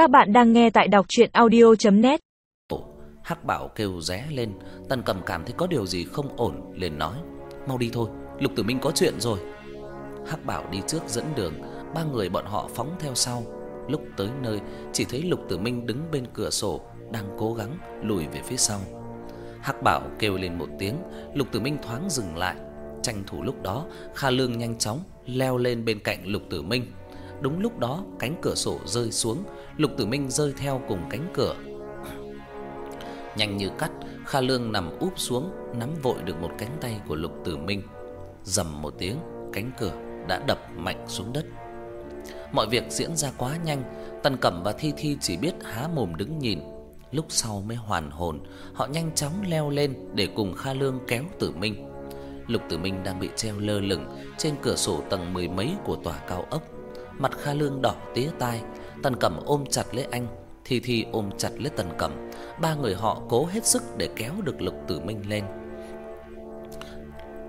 Các bạn đang nghe tại đọc audio net Hắc Bảo kêu ré lên, Tần Cầm cảm thấy có điều gì không ổn liền nói: "Mau đi thôi, Lục Tử Minh có chuyện rồi." Hắc Bảo đi trước dẫn đường, ba người bọn họ phóng theo sau. Lúc tới nơi, chỉ thấy Lục Tử Minh đứng bên cửa sổ đang cố gắng lùi về phía sau. Hắc Bảo kêu lên một tiếng, Lục Tử Minh thoáng dừng lại, tranh thủ lúc đó, Kha Lương nhanh chóng leo lên bên cạnh Lục Tử Minh. Đúng lúc đó, cánh cửa sổ rơi xuống, Lục Tử Minh rơi theo cùng cánh cửa. Nhanh như cắt, Kha Lương nằm úp xuống, nắm vội được một cánh tay của Lục Tử Minh. Rầm một tiếng, cánh cửa đã đập mạnh xuống đất. Mọi việc diễn ra quá nhanh, Tần Cẩm và Thi Thi chỉ biết há mồm đứng nhìn. Lúc sau mới hoàn hồn, họ nhanh chóng leo lên để cùng Kha Lương kéo Tử Minh. Lục Tử Minh đang bị treo lơ lửng trên cửa sổ tầng mười mấy của tòa cao ốc. Mặt Kha Lương đỏ tía tai, Tần Cẩm ôm chặt lấy anh, Thi Thi ôm chặt lấy Tần Cẩm. Ba người họ cố hết sức để kéo được Lục Tử Minh lên.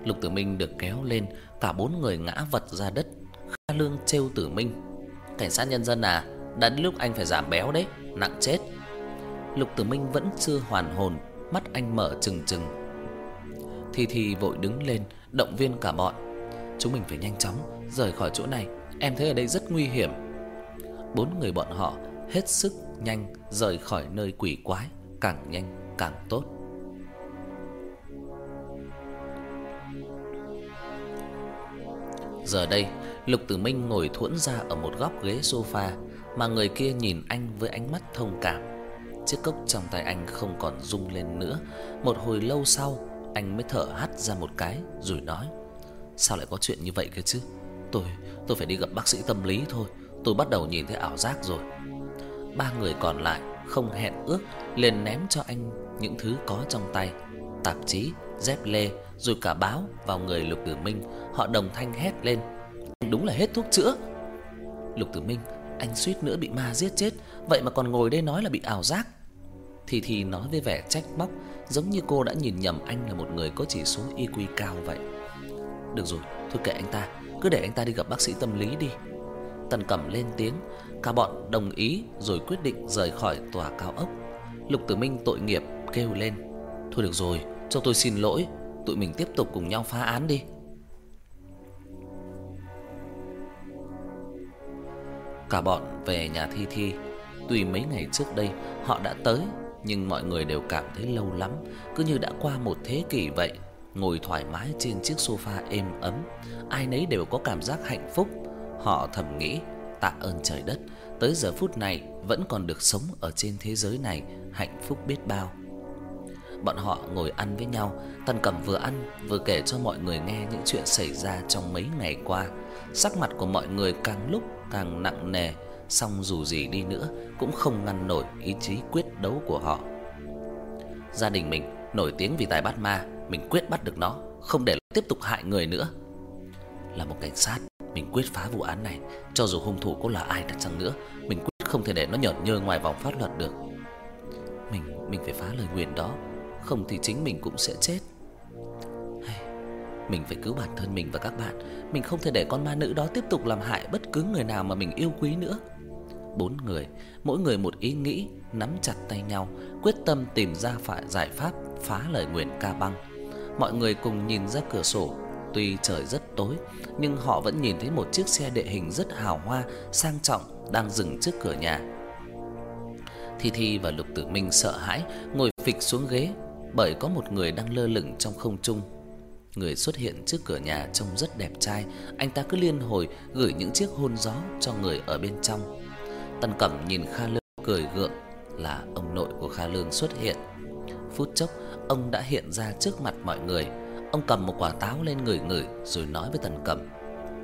Lục Tử Minh được kéo lên, cả bốn người ngã vật ra đất. Kha Lương trêu Tử Minh: "Cảnh sát nhân dân à, đã đến lúc anh phải giảm béo đấy, nặng chết." Lục Tử Minh vẫn chưa hoàn hồn, mắt anh mở trừng trừng. Thi Thi vội đứng lên, động viên cả bọn. "Chúng mình phải nhanh chóng rời khỏi chỗ này, em thấy ở đây rất nguy hiểm." Bốn người bọn họ hết sức nhanh rời khỏi nơi quỷ quái, càng nhanh càng tốt. Giờ đây, Lục Tử Minh ngồi thuẫn ra ở một góc ghế sofa, mà người kia nhìn anh với ánh mắt thông cảm. Chiếc cốc trong tay anh không còn rung lên nữa. Một hồi lâu sau, anh mới thở hắt ra một cái rồi nói: "Sao lại có chuyện như vậy cơ chứ? Tôi tôi phải đi gặp bác sĩ tâm lý thôi, tôi bắt đầu nhìn thấy ảo giác rồi." Ba người còn lại không hẹn ước liền ném cho anh những thứ có trong tay, tạp chí, dép lê rồi cả báo vào người Lục Tử Minh, họ đồng thanh hét lên: "Đúng là hết thuốc chữa." Lục Tử Minh, anh suýt nữa bị ma giết chết, vậy mà còn ngồi đây nói là bị ảo giác. Thì thì nói với vẻ trách móc, giống như cô đã nhìn nhầm anh là một người có chỉ số IQ cao vậy. Được rồi, thôi kệ anh ta, cứ để anh ta đi gặp bác sĩ tâm lý đi. Tần Cẩm lên tiếng, cả bọn đồng ý rồi quyết định rời khỏi tòa cao ốc. Lục Tử Minh tội nghiệp kêu lên: "Thôi được rồi, cho tôi xin lỗi, tụi mình tiếp tục cùng nhau phá án đi." Cả bọn về nhà Thi Thi, tuy mấy ngày trước đây họ đã tới, nhưng mọi người đều cảm thấy lâu lắm, cứ như đã qua một thế kỷ vậy. Ngồi thoải mái trên chiếc sofa êm ấm, ai nấy đều có cảm giác hạnh phúc. Họ thầm nghĩ, tạ ơn trời đất, tới giờ phút này vẫn còn được sống ở trên thế giới này, hạnh phúc biết bao. Bọn họ ngồi ăn với nhau, Tần Cẩm vừa ăn vừa kể cho mọi người nghe những chuyện xảy ra trong mấy ngày qua. Sắc mặt của mọi người càng lúc càng nặng nề, song dù gì đi nữa cũng không ngăn nổi ý chí quyết đấu của họ. Gia đình mình nổi tiếng vì tài bắt ma, mình quyết bắt được nó, không để tiếp tục hại người nữa. Là một cảnh sát, mình quyết phá vụ án này, cho dù hung thủ có là ai đi chăng nữa, mình quyết không thể để nó nhởn nhơ ngoài vòng pháp luật được. Mình mình phải phá lời nguyền đó, không thì chính mình cũng sẽ chết. Mình phải cứu bản thân mình và các bạn, mình không thể để con ma nữ đó tiếp tục làm hại bất cứ người nào mà mình yêu quý nữa. Bốn người, mỗi người một ý nghĩ, nắm chặt tay nhau, quyết tâm tìm ra phải giải pháp phá lời nguyền ca băng. Mọi người cùng nhìn ra cửa sổ, tuy trời rất tối, nhưng họ vẫn nhìn thấy một chiếc xe địa hình rất hào hoa, sang trọng đang dừng trước cửa nhà. Thi Thi và Lục Tử Minh sợ hãi ngồi phịch xuống ghế bởi có một người đang lơ lửng trong không trung. Người xuất hiện trước cửa nhà trông rất đẹp trai, anh ta cứ liên hồi gửi những chiếc hôn gió cho người ở bên trong. Tần Cẩm nhìn Kha Lương cười gượng, là ông nội của Kha Lương xuất hiện. Phút chốc, ông đã hiện ra trước mặt mọi người. Ông cầm một quả táo lên ngửi ngửi rồi nói với Tần Cẩm: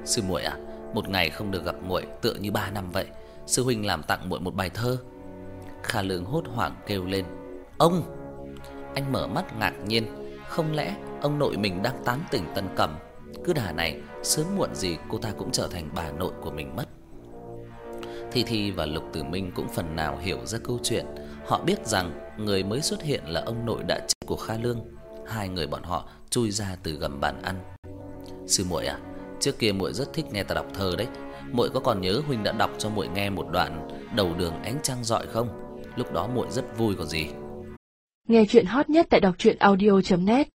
"Sư muội à, một ngày không được gặp muội tựa như ba năm vậy. Sư huynh làm tặng muội một bài thơ." Kha Lương hốt hoảng kêu lên: "Ông!" Anh mở mắt ngạc nhiên, không lẽ ông nội mình đang tán tỉnh Tần Cẩm? Cứ đà này, sớm muộn gì cô ta cũng trở thành bà nội của mình mất. Thi Thi và Lục Tử Minh cũng phần nào hiểu ra câu chuyện, họ biết rằng người mới xuất hiện là ông nội đã chết của Kha Lương. Hai người bọn họ chui ra từ gầm bàn ăn. "Sư muội à, trước kia muội rất thích nghe ta đọc thơ đấy, muội có còn nhớ huynh đã đọc cho muội nghe một đoạn Đầu đường ánh trăng rọi không? Lúc đó muội rất vui còn gì. Nghe truyện hot nhất tại đọc truyện audio net